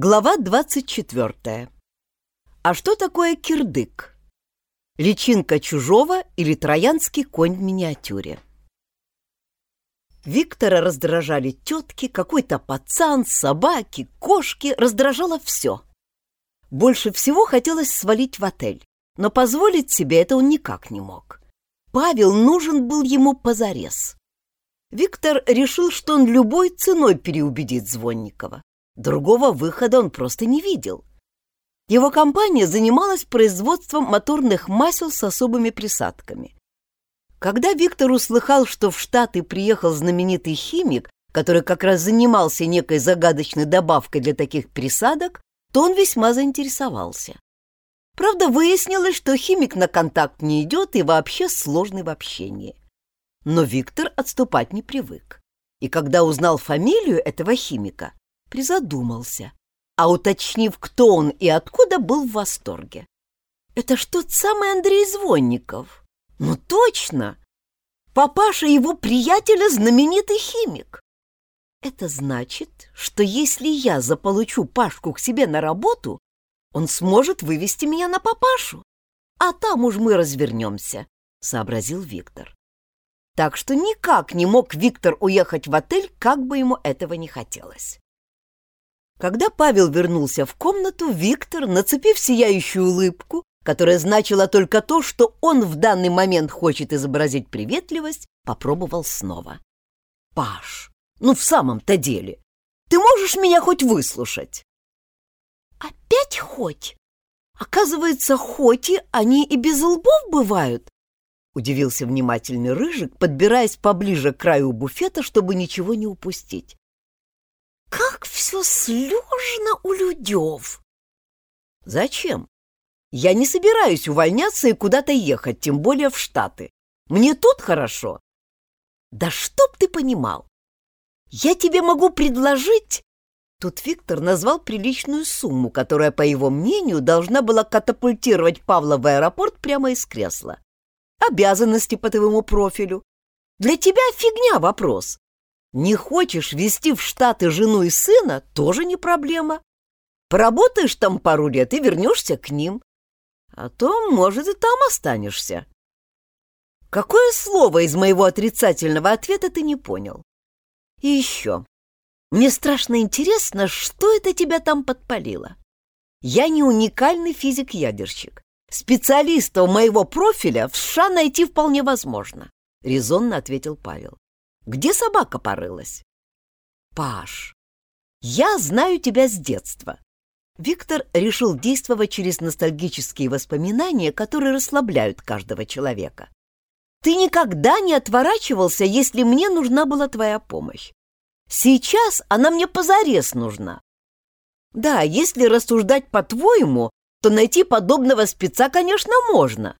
Глава 24. А что такое кирдык? Личинка чужого или троянский конь в миниатюре? Виктора раздражали тетки, какой-то пацан, собаки, кошки, раздражало все. Больше всего хотелось свалить в отель, но позволить себе это он никак не мог. Павел нужен был ему позарез. Виктор решил, что он любой ценой переубедит Звонникова. Другого выхода он просто не видел. Его компания занималась производством моторных масел с особыми присадками. Когда Виктор услыхал, что в Штаты приехал знаменитый химик, который как раз занимался некой загадочной добавкой для таких присадок, то он весьма заинтересовался. Правда, выяснилось, что химик на контакт не идет и вообще сложный в общении. Но Виктор отступать не привык. И когда узнал фамилию этого химика, призадумался, а уточнив, кто он и откуда, был в восторге. «Это ж тот самый Андрей Звонников!» «Ну точно! Папаша его приятеля знаменитый химик!» «Это значит, что если я заполучу Пашку к себе на работу, он сможет вывести меня на папашу, а там уж мы развернемся», — сообразил Виктор. Так что никак не мог Виктор уехать в отель, как бы ему этого не хотелось. Когда Павел вернулся в комнату, Виктор, нацепив сияющую улыбку, которая значила только то, что он в данный момент хочет изобразить приветливость, попробовал снова. «Паш, ну в самом-то деле, ты можешь меня хоть выслушать?» «Опять хоть? Оказывается, хоть и они и без лбов бывают?» Удивился внимательный Рыжик, подбираясь поближе к краю буфета, чтобы ничего не упустить. Как все слежно у людев! Зачем? Я не собираюсь увольняться и куда-то ехать, тем более в Штаты. Мне тут хорошо. Да чтоб ты понимал! Я тебе могу предложить... Тут Виктор назвал приличную сумму, которая, по его мнению, должна была катапультировать Павла в аэропорт прямо из кресла. Обязанности по твоему профилю. Для тебя фигня вопрос. Не хочешь везти в Штаты жену и сына, тоже не проблема. Поработаешь там пару лет и вернешься к ним. А то, может, и там останешься. Какое слово из моего отрицательного ответа ты не понял? И еще. Мне страшно интересно, что это тебя там подпалило. Я не уникальный физик-ядерщик. Специалистов моего профиля в США найти вполне возможно, — резонно ответил Павел. Где собака порылась? Паш, я знаю тебя с детства. Виктор решил действовать через ностальгические воспоминания, которые расслабляют каждого человека. Ты никогда не отворачивался, если мне нужна была твоя помощь. Сейчас она мне позарез нужна. Да, если рассуждать по-твоему, то найти подобного спеца, конечно, можно.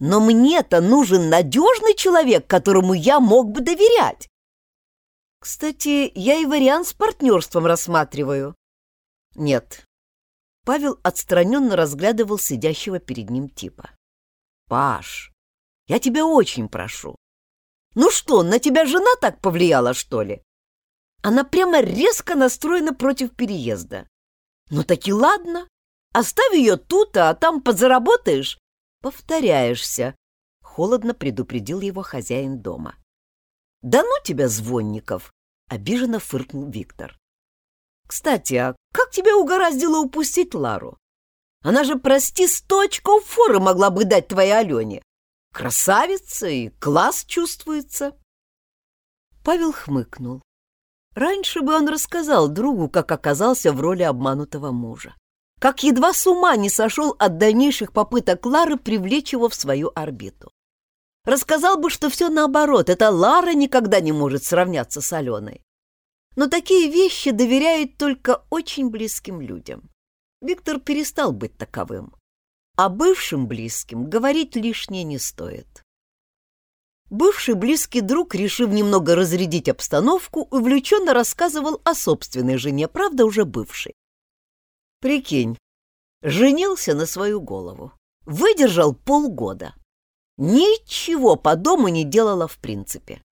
Но мне-то нужен надежный человек, которому я мог бы доверять. Кстати, я и вариант с партнерством рассматриваю. Нет. Павел отстраненно разглядывал сидящего перед ним типа. Паш, я тебя очень прошу. Ну что, на тебя жена так повлияла, что ли? Она прямо резко настроена против переезда. Ну так и ладно. Оставь ее тут, а там подзаработаешь повторяешься», — холодно предупредил его хозяин дома. «Да ну тебя, Звонников!» — обиженно фыркнул Виктор. «Кстати, а как тебя угораздило упустить Лару? Она же, прости, сто очков форы могла бы дать твоей Алене. Красавица и класс чувствуется». Павел хмыкнул. Раньше бы он рассказал другу, как оказался в роли обманутого мужа как едва с ума не сошел от дальнейших попыток Лары привлечь его в свою орбиту. Рассказал бы, что все наоборот, это Лара никогда не может сравняться с Аленой. Но такие вещи доверяют только очень близким людям. Виктор перестал быть таковым. А бывшим близким говорить лишнее не стоит. Бывший близкий друг, решив немного разрядить обстановку, увлеченно рассказывал о собственной жене, правда, уже бывшей. Прикинь, женился на свою голову, выдержал полгода. Ничего по дому не делала в принципе.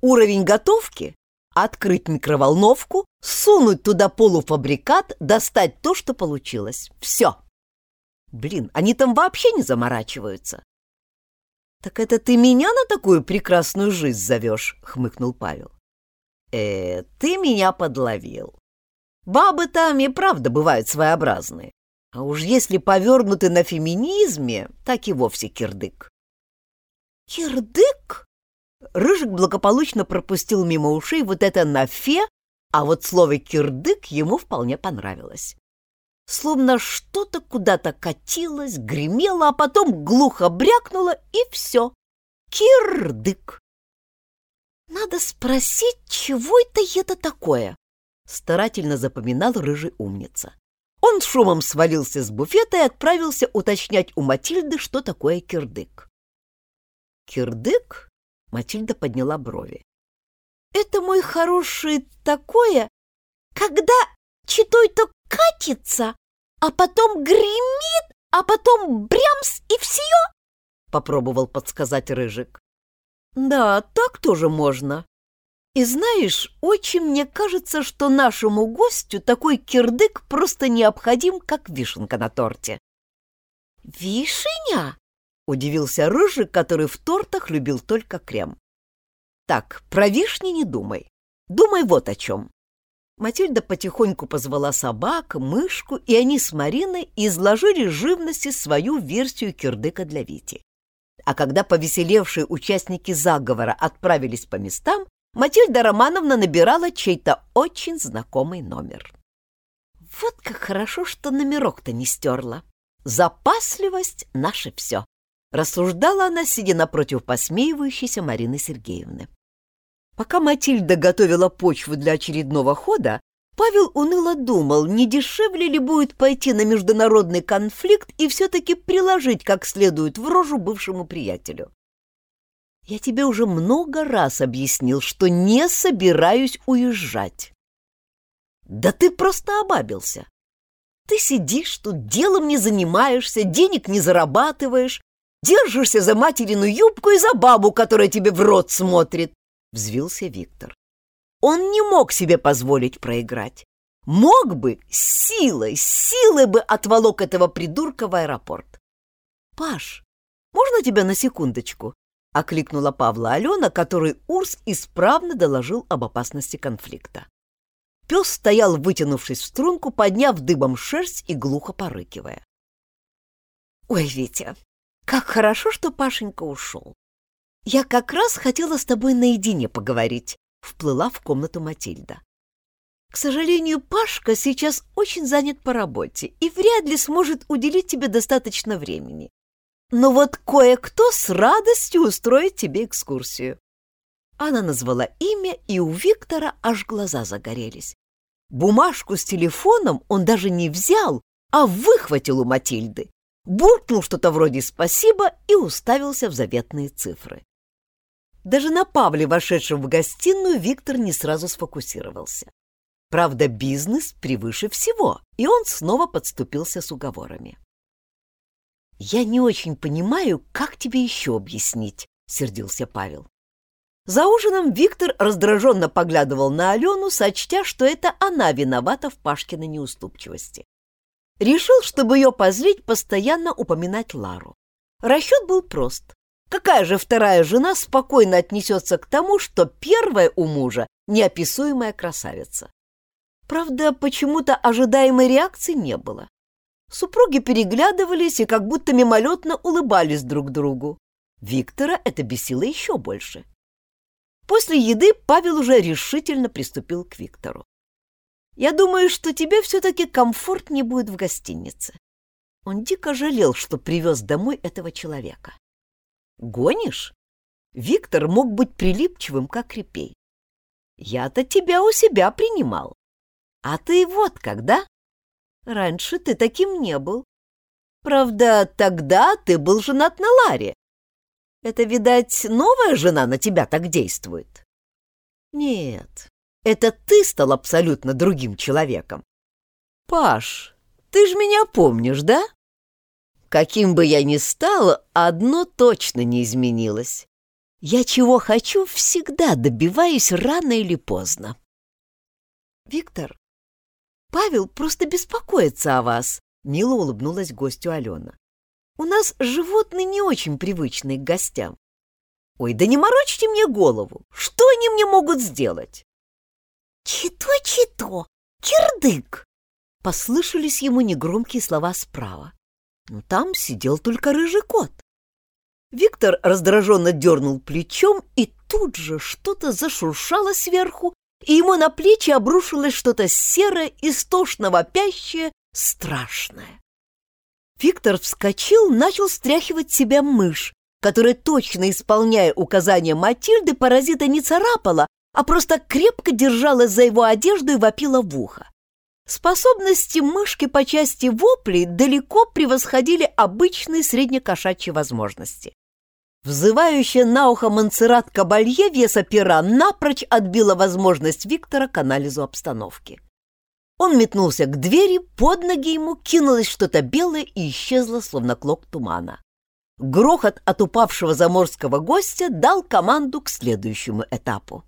Уровень готовки открыть микроволновку, сунуть туда полуфабрикат, достать то, что получилось. Все. Блин, они там вообще не заморачиваются. «Так это ты меня на такую прекрасную жизнь зовешь?» — хмыкнул Павел. «Э, ты меня подловил. Бабы там и правда бывают своеобразные. А уж если повернуты на феминизме, так и вовсе кирдык». «Кирдык?» Рыжик благополучно пропустил мимо ушей вот это «нафе», а вот слово «кирдык» ему вполне понравилось. Словно что-то куда-то катилось, гремело, а потом глухо брякнуло, и все. Кирдык. «Надо спросить, чего это это такое?» Старательно запоминал рыжий умница. Он шумом свалился с буфета и отправился уточнять у Матильды, что такое кирдык. «Кирдык?» — Матильда подняла брови. «Это, мой хороший, такое, когда читой-то катится, а потом гремит, а потом брямс и все?» — попробовал подсказать Рыжик. «Да, так тоже можно. И знаешь, очень мне кажется, что нашему гостю такой кирдык просто необходим, как вишенка на торте». «Вишеня?» — удивился Рыжик, который в тортах любил только крем. «Так, про вишни не думай. Думай вот о чем. Матильда потихоньку позвала собак, мышку, и они с Мариной изложили живности свою версию кирдыка для Вити. А когда повеселевшие участники заговора отправились по местам, Матильда Романовна набирала чей-то очень знакомый номер. «Вот как хорошо, что номерок-то не стерла. Запасливость — наше все», — рассуждала она, сидя напротив посмеивающейся Марины Сергеевны. Пока Матильда готовила почву для очередного хода, Павел уныло думал, не дешевле ли будет пойти на международный конфликт и все-таки приложить как следует в рожу бывшему приятелю. Я тебе уже много раз объяснил, что не собираюсь уезжать. Да ты просто обабился. Ты сидишь тут, делом не занимаешься, денег не зарабатываешь, держишься за материну юбку и за бабу, которая тебе в рот смотрит взвился Виктор. Он не мог себе позволить проиграть. Мог бы, силой, силой бы отволок этого придурка в аэропорт. «Паш, можно тебя на секундочку?» — окликнула Павла Алена, который Урс исправно доложил об опасности конфликта. Пес стоял, вытянувшись в струнку, подняв дыбом шерсть и глухо порыкивая. «Ой, Витя, как хорошо, что Пашенька ушел. «Я как раз хотела с тобой наедине поговорить», — вплыла в комнату Матильда. «К сожалению, Пашка сейчас очень занят по работе и вряд ли сможет уделить тебе достаточно времени. Но вот кое-кто с радостью устроит тебе экскурсию». Она назвала имя, и у Виктора аж глаза загорелись. Бумажку с телефоном он даже не взял, а выхватил у Матильды, буркнул что-то вроде «спасибо» и уставился в заветные цифры. Даже на Павле, вошедшем в гостиную, Виктор не сразу сфокусировался. Правда, бизнес превыше всего, и он снова подступился с уговорами. «Я не очень понимаю, как тебе еще объяснить», — сердился Павел. За ужином Виктор раздраженно поглядывал на Алену, сочтя, что это она виновата в Пашкиной неуступчивости. Решил, чтобы ее позлить, постоянно упоминать Лару. Расчет был прост. Какая же вторая жена спокойно отнесется к тому, что первая у мужа неописуемая красавица? Правда, почему-то ожидаемой реакции не было. Супруги переглядывались и как будто мимолетно улыбались друг другу. Виктора это бесило еще больше. После еды Павел уже решительно приступил к Виктору. «Я думаю, что тебе все-таки комфортнее будет в гостинице». Он дико жалел, что привез домой этого человека. Гонишь? Виктор мог быть прилипчивым, как репей. Я-то тебя у себя принимал. А ты вот когда? Раньше ты таким не был. Правда, тогда ты был женат на Ларе. Это, видать, новая жена на тебя так действует? Нет, это ты стал абсолютно другим человеком. Паш, ты ж меня помнишь, да? Каким бы я ни стал, одно точно не изменилось. Я чего хочу, всегда добиваюсь рано или поздно. Виктор, Павел просто беспокоится о вас, мило улыбнулась гостю Алена. У нас животные не очень привычные к гостям. Ой, да не морочьте мне голову. Что они мне могут сделать? Чито-чито, кирдык! Послышались ему негромкие слова справа. Но там сидел только рыжий кот. Виктор раздраженно дернул плечом, и тут же что-то зашуршало сверху, и ему на плечи обрушилось что-то серое, истошно вопящее, страшное. Виктор вскочил, начал стряхивать себя мышь, которая, точно исполняя указания Матильды, паразита не царапала, а просто крепко держалась за его одежду и вопила в ухо. Способности мышки по части воплей далеко превосходили обычные среднекошачьи возможности. Взывающая на ухо Монсеррат Кабалье веса пера напрочь отбила возможность Виктора к анализу обстановки. Он метнулся к двери, под ноги ему кинулось что-то белое и исчезло, словно клок тумана. Грохот от упавшего заморского гостя дал команду к следующему этапу.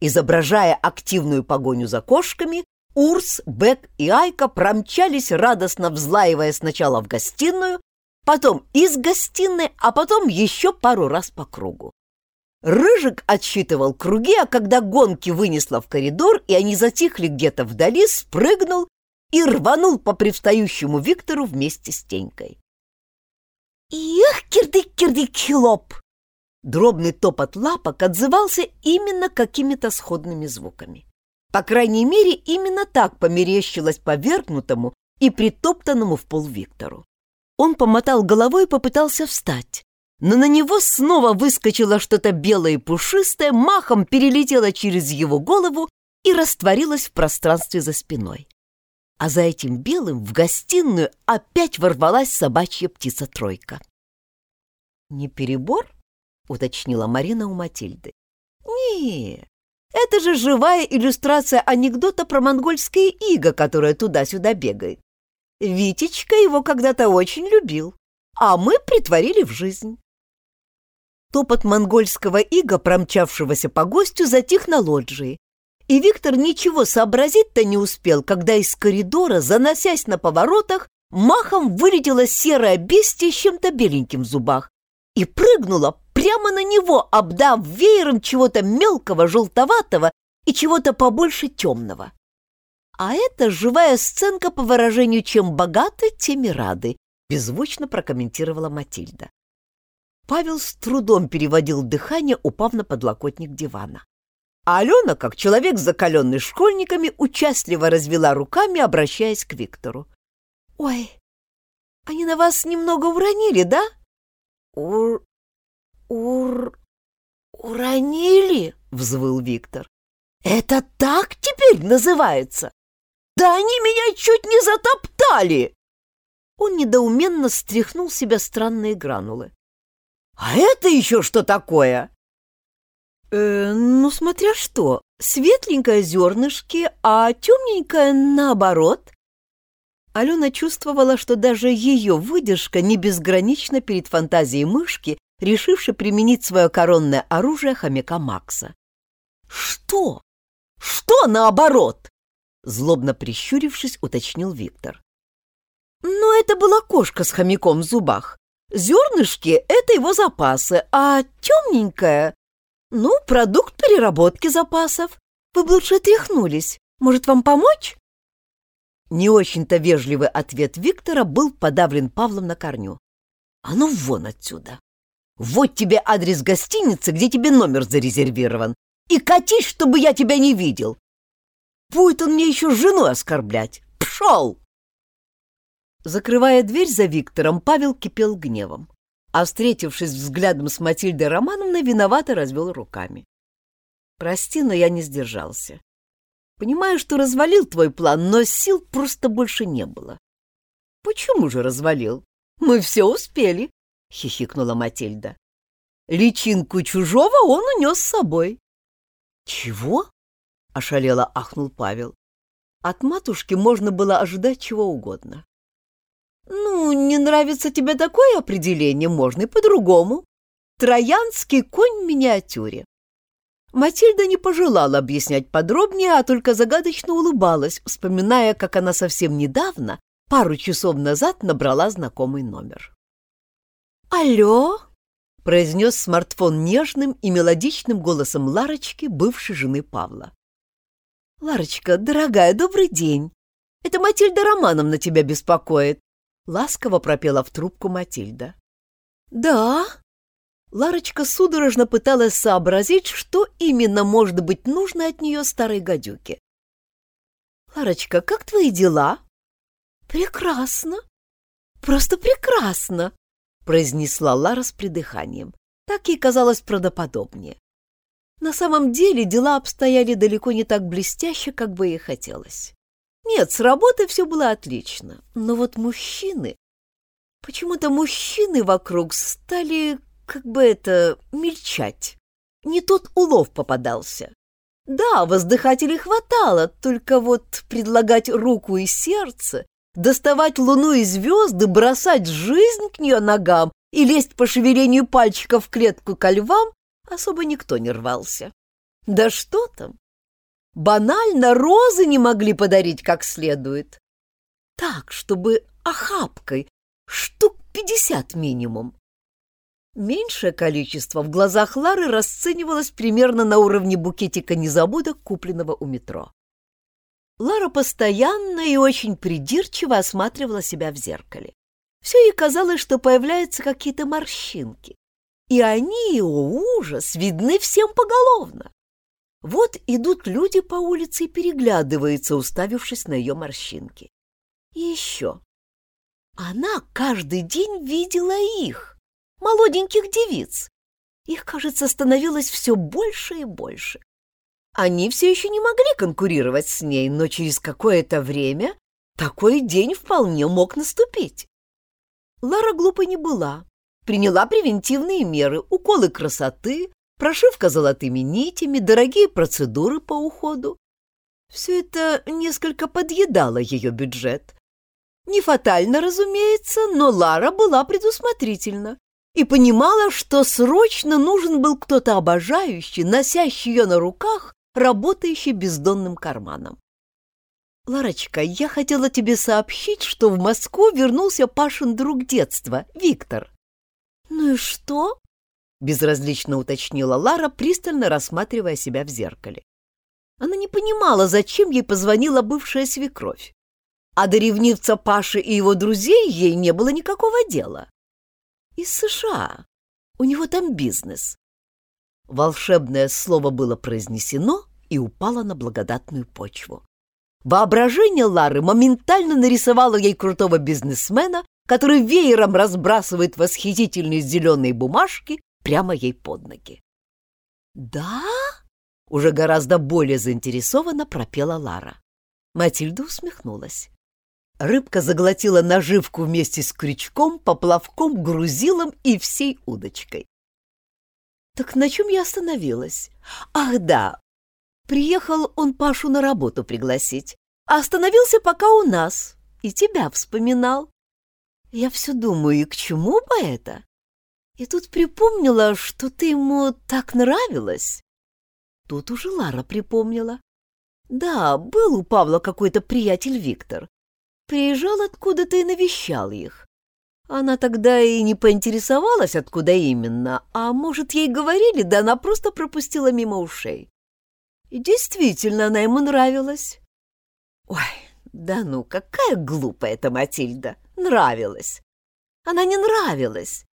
Изображая активную погоню за кошками, Урс, Бек и Айка промчались, радостно взлаивая сначала в гостиную, потом из гостиной, а потом еще пару раз по кругу. Рыжик отсчитывал круги, а когда гонки вынесло в коридор, и они затихли где-то вдали, спрыгнул и рванул по привстающему Виктору вместе с Тенькой. «Эх, кирдык-кирдык-хилоп!» Дробный топот лапок отзывался именно какими-то сходными звуками. По крайней мере, именно так померещилось повергнутому и притоптанному в пол Виктору. Он помотал головой и попытался встать, но на него снова выскочило что-то белое и пушистое, махом перелетело через его голову и растворилось в пространстве за спиной. А за этим белым в гостиную опять ворвалась собачья птица-тройка. «Не перебор?» — уточнила Марина у Матильды. «Не, это же живая иллюстрация анекдота про монгольское иго, которое туда-сюда бегает. Витечка его когда-то очень любил, а мы притворили в жизнь. Топот монгольского ига, промчавшегося по гостю, затих на лоджии, и Виктор ничего сообразить-то не успел, когда из коридора, заносясь на поворотах, махом вылетела серая бестия с чем-то беленьким в зубах и прыгнула прямо на него, обдав веером чего-то мелкого, желтоватого и чего-то побольше темного. А это живая сценка по выражению «чем богаты, тем и рады», беззвучно прокомментировала Матильда. Павел с трудом переводил дыхание, упав на подлокотник дивана. А Алена, как человек, закаленный школьниками, участливо развела руками, обращаясь к Виктору. «Ой, они на вас немного уронили, да?» «Ур... ур... уронили?» — взвыл Виктор. «Это так теперь называется? Да они меня чуть не затоптали!» Он недоуменно стряхнул себя странные гранулы. «А это еще что такое?» «Э, «Ну, смотря что. Светленькое зернышки, а темненькое наоборот». Алена чувствовала, что даже ее выдержка не безгранична перед фантазией мышки, решившей применить свое коронное оружие хомяка Макса. «Что? Что наоборот?» Злобно прищурившись, уточнил Виктор. «Ну, это была кошка с хомяком в зубах. Зернышки — это его запасы, а темненькое — ну, продукт переработки запасов. Вы бы лучше тряхнулись. Может, вам помочь?» Не очень-то вежливый ответ Виктора был подавлен Павлом на корню. «А ну вон отсюда! Вот тебе адрес гостиницы, где тебе номер зарезервирован, и катись, чтобы я тебя не видел! Будет он мне еще жену оскорблять! Пшел!» Закрывая дверь за Виктором, Павел кипел гневом, а, встретившись взглядом с Матильдой Романовной, виновато развел руками. «Прости, но я не сдержался. Понимаю, что развалил твой план, но сил просто больше не было». «Почему же развалил? Мы все успели», — хихикнула Матильда. «Личинку чужого он унес с собой». «Чего?» — ошалело ахнул Павел. От матушки можно было ожидать чего угодно. «Ну, не нравится тебе такое определение, можно и по-другому. Троянский конь в миниатюре. Матильда не пожелала объяснять подробнее, а только загадочно улыбалась, вспоминая, как она совсем недавно, пару часов назад, набрала знакомый номер. «Алло!» — произнес смартфон нежным и мелодичным голосом Ларочки, бывшей жены Павла. «Ларочка, дорогая, добрый день! Это Матильда Романовна тебя беспокоит!» — ласково пропела в трубку Матильда. «Да?» Ларочка судорожно пыталась сообразить, что именно может быть нужно от нее старой гадюке. «Ларочка, как твои дела?» «Прекрасно! Просто прекрасно!» произнесла Лара с придыханием. Так ей казалось правдоподобнее. На самом деле дела обстояли далеко не так блестяще, как бы ей хотелось. Нет, с работой все было отлично, но вот мужчины... Почему-то мужчины вокруг стали, как бы это, мельчать. Не тот улов попадался. Да, воздыхателей хватало, только вот предлагать руку и сердце доставать луну и звезды, бросать жизнь к нее ногам и лезть по шевелению пальчиков в клетку ко львам особо никто не рвался. Да что там? Банально розы не могли подарить как следует. Так, чтобы охапкой, штук пятьдесят минимум. Меньшее количество в глазах Лары расценивалось примерно на уровне букетика незабудок, купленного у метро. Лара постоянно и очень придирчиво осматривала себя в зеркале. Все ей казалось, что появляются какие-то морщинки. И они, о ужас, видны всем поголовно. Вот идут люди по улице и переглядываются, уставившись на ее морщинки. И еще. Она каждый день видела их, молоденьких девиц. Их, кажется, становилось все больше и больше. Они все еще не могли конкурировать с ней, но через какое-то время такой день вполне мог наступить. Лара глупой не была. Приняла превентивные меры, уколы красоты, прошивка золотыми нитями, дорогие процедуры по уходу. Все это несколько подъедало ее бюджет. Не фатально, разумеется, но Лара была предусмотрительна и понимала, что срочно нужен был кто-то обожающий, носящий ее на руках работающий бездонным карманом. «Ларочка, я хотела тебе сообщить, что в Москву вернулся Пашин друг детства, Виктор». «Ну и что?» — безразлично уточнила Лара, пристально рассматривая себя в зеркале. Она не понимала, зачем ей позвонила бывшая свекровь. А до ревнивца Паши и его друзей ей не было никакого дела. Из США. У него там бизнес. Волшебное слово было произнесено и упало на благодатную почву. Воображение Лары моментально нарисовало ей крутого бизнесмена, который веером разбрасывает восхитительные зеленые бумажки прямо ей под ноги. «Да?» — уже гораздо более заинтересованно пропела Лара. Матильда усмехнулась. Рыбка заглотила наживку вместе с крючком, поплавком, грузилом и всей удочкой. Так на чем я остановилась? Ах, да. Приехал он Пашу на работу пригласить, а остановился пока у нас и тебя вспоминал. Я все думаю, и к чему бы это? И тут припомнила, что ты ему так нравилась. Тут уже Лара припомнила. Да, был у Павла какой-то приятель Виктор. Приезжал откуда-то и навещал их. Она тогда и не поинтересовалась, откуда именно, а может, ей говорили, да она просто пропустила мимо ушей. И действительно, она ему нравилась. Ой, да ну, какая глупая эта Матильда! Нравилась! Она не нравилась.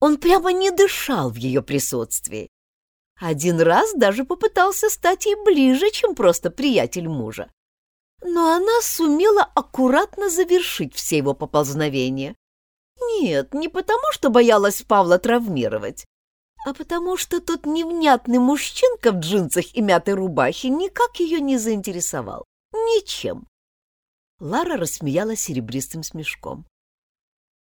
Он прямо не дышал в ее присутствии. Один раз даже попытался стать ей ближе, чем просто приятель мужа. Но она сумела аккуратно завершить все его поползновения. Нет, не потому, что боялась Павла травмировать, а потому что тот невнятный мужчинка в джинсах и мятой рубахе никак ее не заинтересовал. Ничем. Лара рассмеялась серебристым смешком.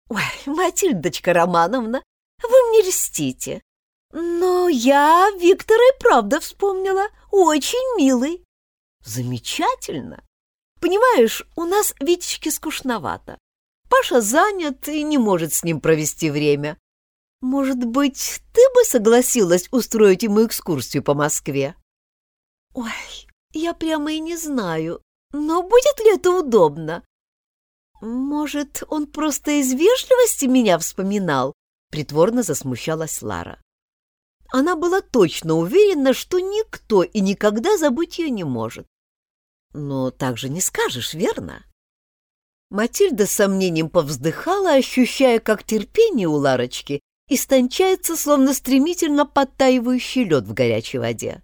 «Ой, Матильдочка Романовна, вы мне льстите. Но я Виктора и правда вспомнила. Очень милый. Замечательно. Понимаешь, у нас Витечке скучновато. Паша занят и не может с ним провести время. Может быть, ты бы согласилась устроить ему экскурсию по Москве? Ой, я прямо и не знаю, но будет ли это удобно? Может, он просто из вежливости меня вспоминал? Притворно засмущалась Лара. Она была точно уверена, что никто и никогда забыть ее не может. Но так же не скажешь, верно? Матильда с сомнением повздыхала, ощущая, как терпение у Ларочки истончается, словно стремительно подтаивающий лед в горячей воде.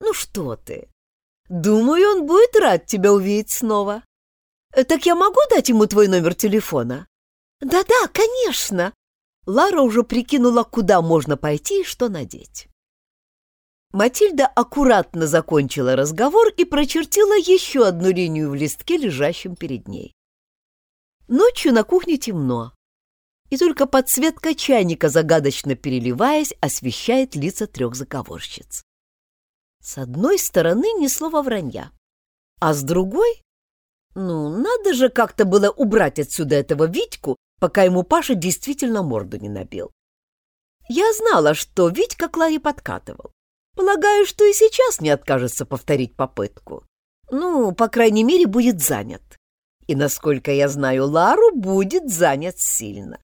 «Ну что ты? Думаю, он будет рад тебя увидеть снова. Так я могу дать ему твой номер телефона?» «Да-да, конечно!» Лара уже прикинула, куда можно пойти и что надеть. Матильда аккуратно закончила разговор и прочертила еще одну линию в листке, лежащем перед ней. Ночью на кухне темно, и только подсветка чайника, загадочно переливаясь, освещает лица трех заговорщиц. С одной стороны ни слова вранья, а с другой... Ну, надо же как-то было убрать отсюда этого Витьку, пока ему Паша действительно морду не набил. Я знала, что Витька к Ларе подкатывал. Полагаю, что и сейчас не откажется повторить попытку. Ну, по крайней мере, будет занят. И, насколько я знаю Лару, будет занят сильно.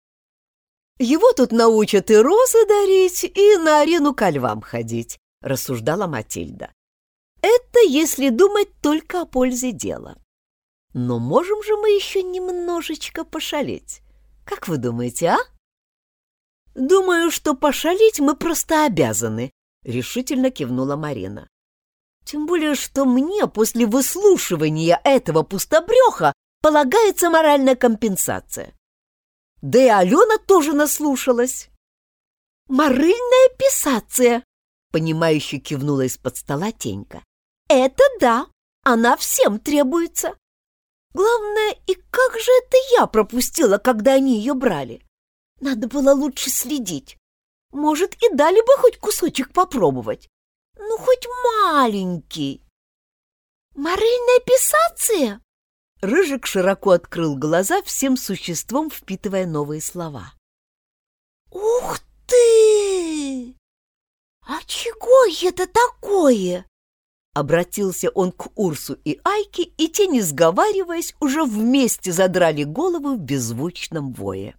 Его тут научат и розы дарить, и на арену ко львам ходить, рассуждала Матильда. Это если думать только о пользе дела. Но можем же мы еще немножечко пошалить. Как вы думаете, а? Думаю, что пошалить мы просто обязаны, решительно кивнула Марина. Тем более, что мне после выслушивания этого пустобреха полагается моральная компенсация. Да и Алена тоже наслушалась. «Морыльная писация!» — понимающе кивнула из-под стола Тенька. «Это да, она всем требуется. Главное, и как же это я пропустила, когда они ее брали? Надо было лучше следить. Может, и дали бы хоть кусочек попробовать. Ну, хоть маленький. Морельная писация? Рыжик широко открыл глаза, всем существом впитывая новые слова. «Ух ты! А чего это такое?» Обратился он к Урсу и Айке, и те, не сговариваясь, уже вместе задрали головы в беззвучном вое.